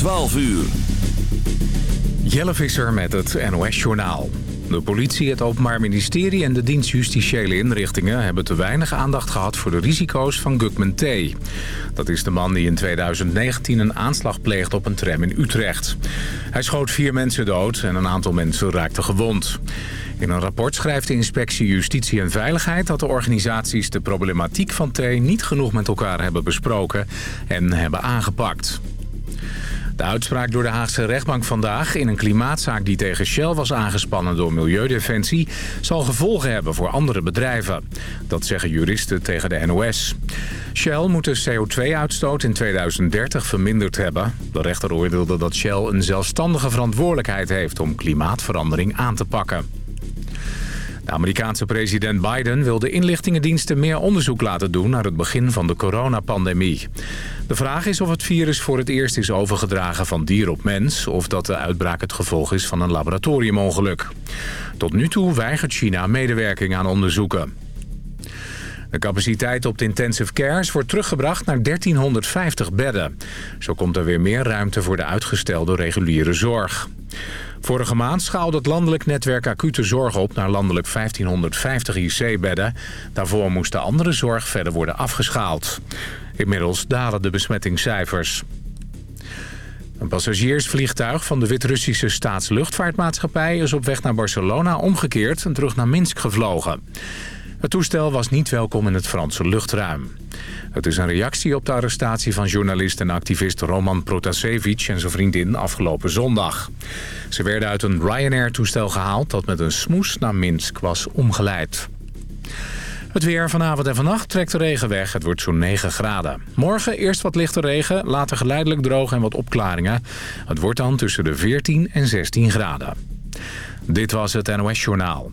12 uur. Jelle Visser met het NOS-journaal. De politie, het Openbaar Ministerie en de dienst Justitiële Inrichtingen... hebben te weinig aandacht gehad voor de risico's van Gugman T. Dat is de man die in 2019 een aanslag pleegde op een tram in Utrecht. Hij schoot vier mensen dood en een aantal mensen raakten gewond. In een rapport schrijft de inspectie Justitie en Veiligheid... dat de organisaties de problematiek van T niet genoeg met elkaar hebben besproken... en hebben aangepakt. De uitspraak door de Haagse rechtbank vandaag in een klimaatzaak die tegen Shell was aangespannen door Milieudefensie zal gevolgen hebben voor andere bedrijven. Dat zeggen juristen tegen de NOS. Shell moet de CO2-uitstoot in 2030 verminderd hebben. De rechter oordeelde dat Shell een zelfstandige verantwoordelijkheid heeft om klimaatverandering aan te pakken. De Amerikaanse president Biden wil de inlichtingendiensten meer onderzoek laten doen naar het begin van de coronapandemie. De vraag is of het virus voor het eerst is overgedragen van dier op mens... of dat de uitbraak het gevolg is van een laboratoriumongeluk. Tot nu toe weigert China medewerking aan onderzoeken. De capaciteit op de intensive cares wordt teruggebracht naar 1350 bedden. Zo komt er weer meer ruimte voor de uitgestelde reguliere zorg. Vorige maand schaalde het landelijk netwerk acute zorg op naar landelijk 1550 IC-bedden. Daarvoor moest de andere zorg verder worden afgeschaald. Inmiddels dalen de besmettingscijfers. Een passagiersvliegtuig van de Wit-Russische staatsluchtvaartmaatschappij... is op weg naar Barcelona omgekeerd en terug naar Minsk gevlogen. Het toestel was niet welkom in het Franse luchtruim. Het is een reactie op de arrestatie van journalist en activist Roman Protasevich en zijn vriendin afgelopen zondag. Ze werden uit een Ryanair-toestel gehaald dat met een smoes naar Minsk was omgeleid. Het weer vanavond en vannacht trekt de regen weg. Het wordt zo'n 9 graden. Morgen eerst wat lichte regen, later geleidelijk droog en wat opklaringen. Het wordt dan tussen de 14 en 16 graden. Dit was het NOS Journaal.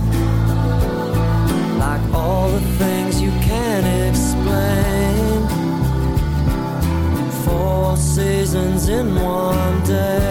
Seasons in one day.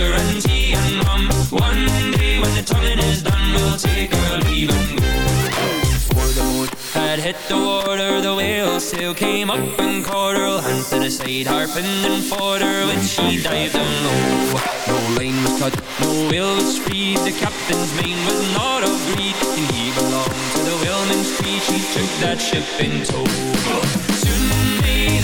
and One day when the tugging is done We'll take her leave and go For the had hit the water The whale sail came up and caught her Hand to the side harping and fought her When she dived down low No line was cut, no whale was freed The captain's mane was not of greed And he belonged to the whaleman's creed She took that ship in tow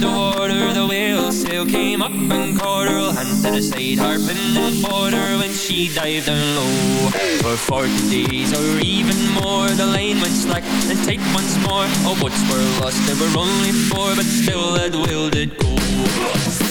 the water, the whale sail came up and caught her. Hand to the side, harping and fought her when she dived down low. For forty days or even more, the line went slack and tight once more. All boats were lost, there were only four, but still that whale did go.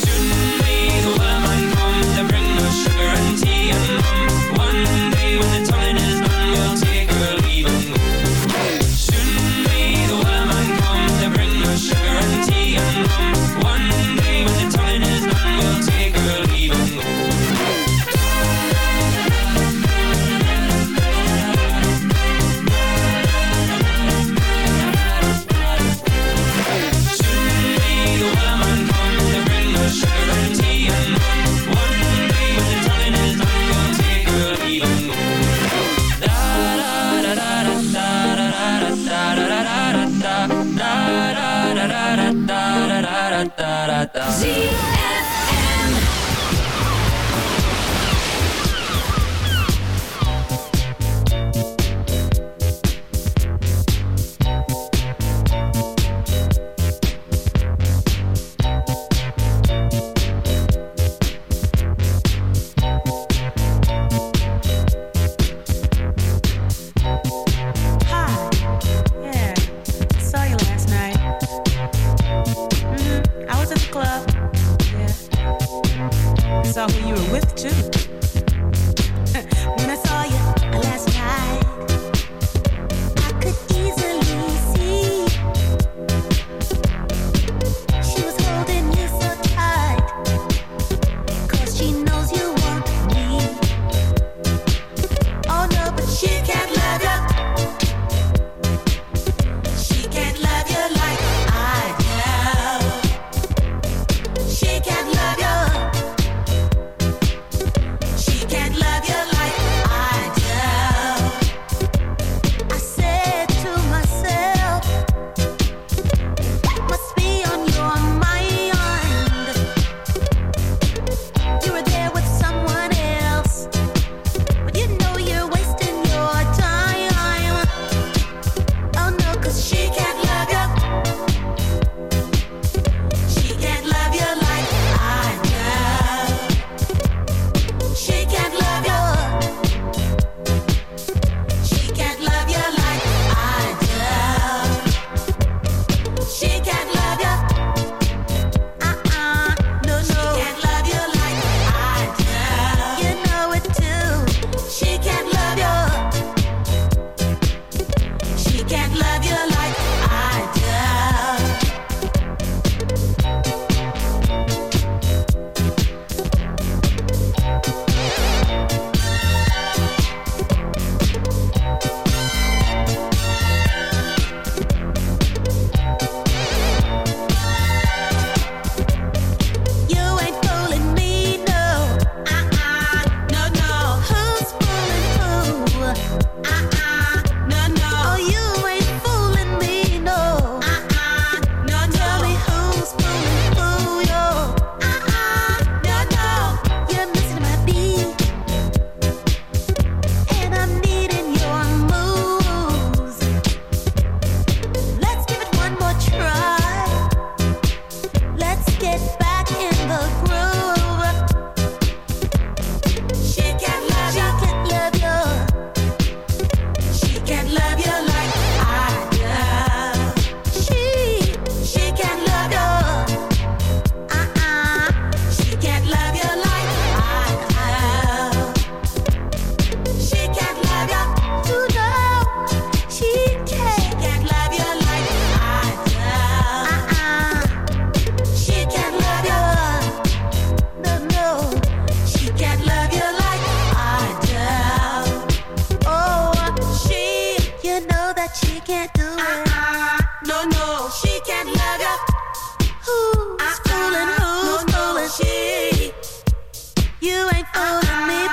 wait for me.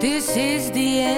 Together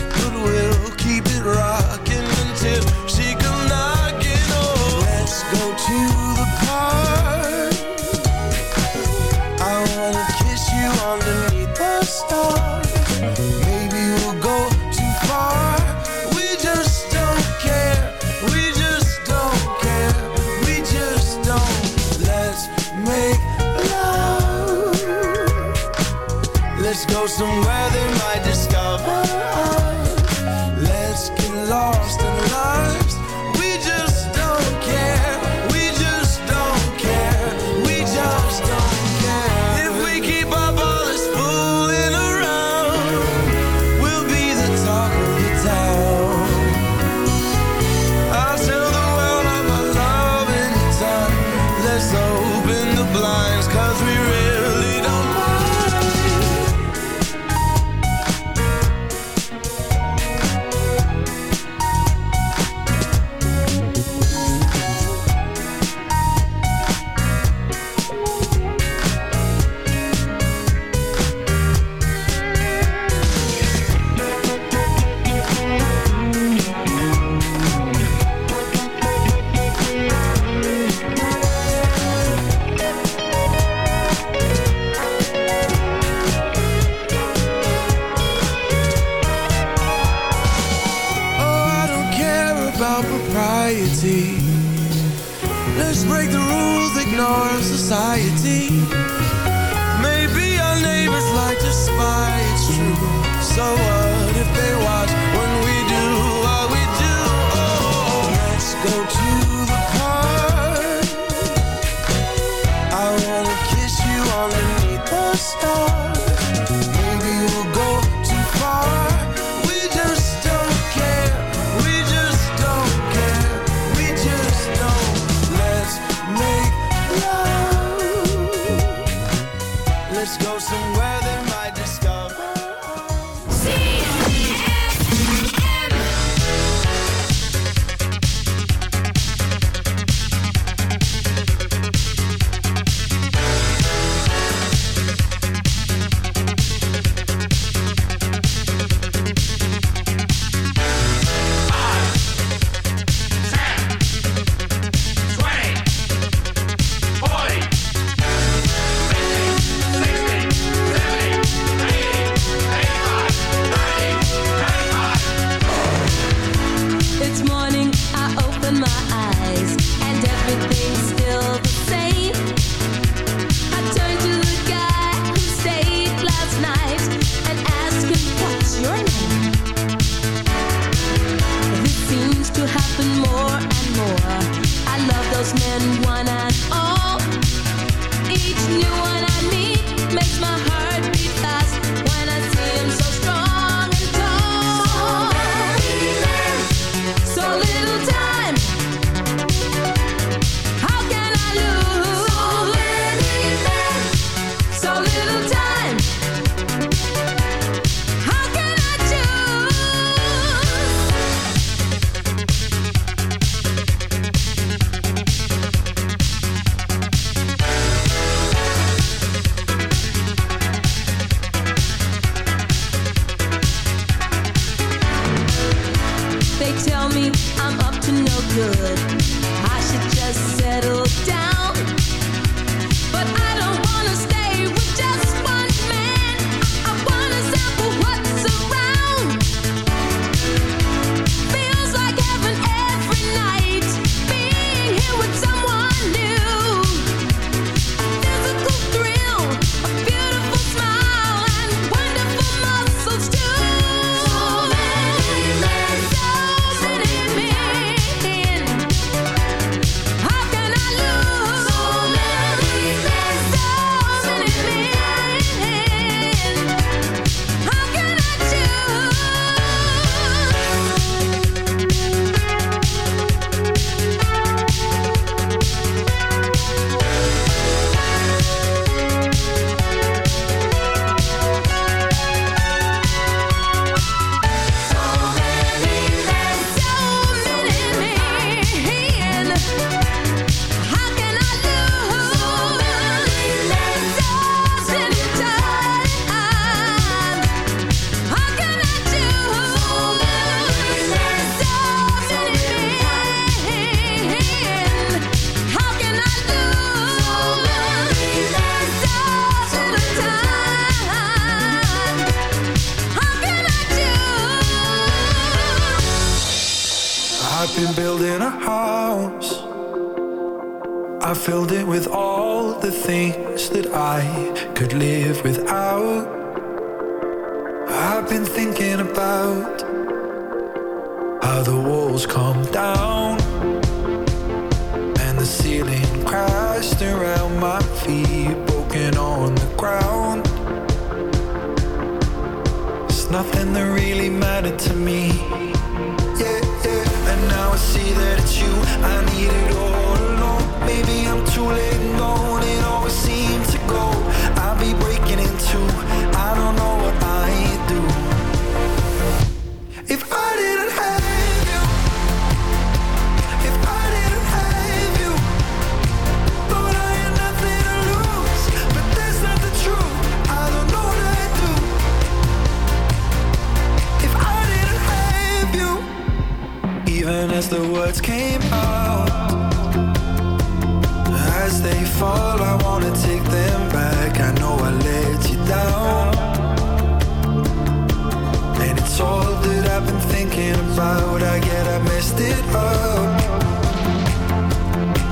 thinking about I get I messed it up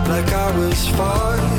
Like I was fine.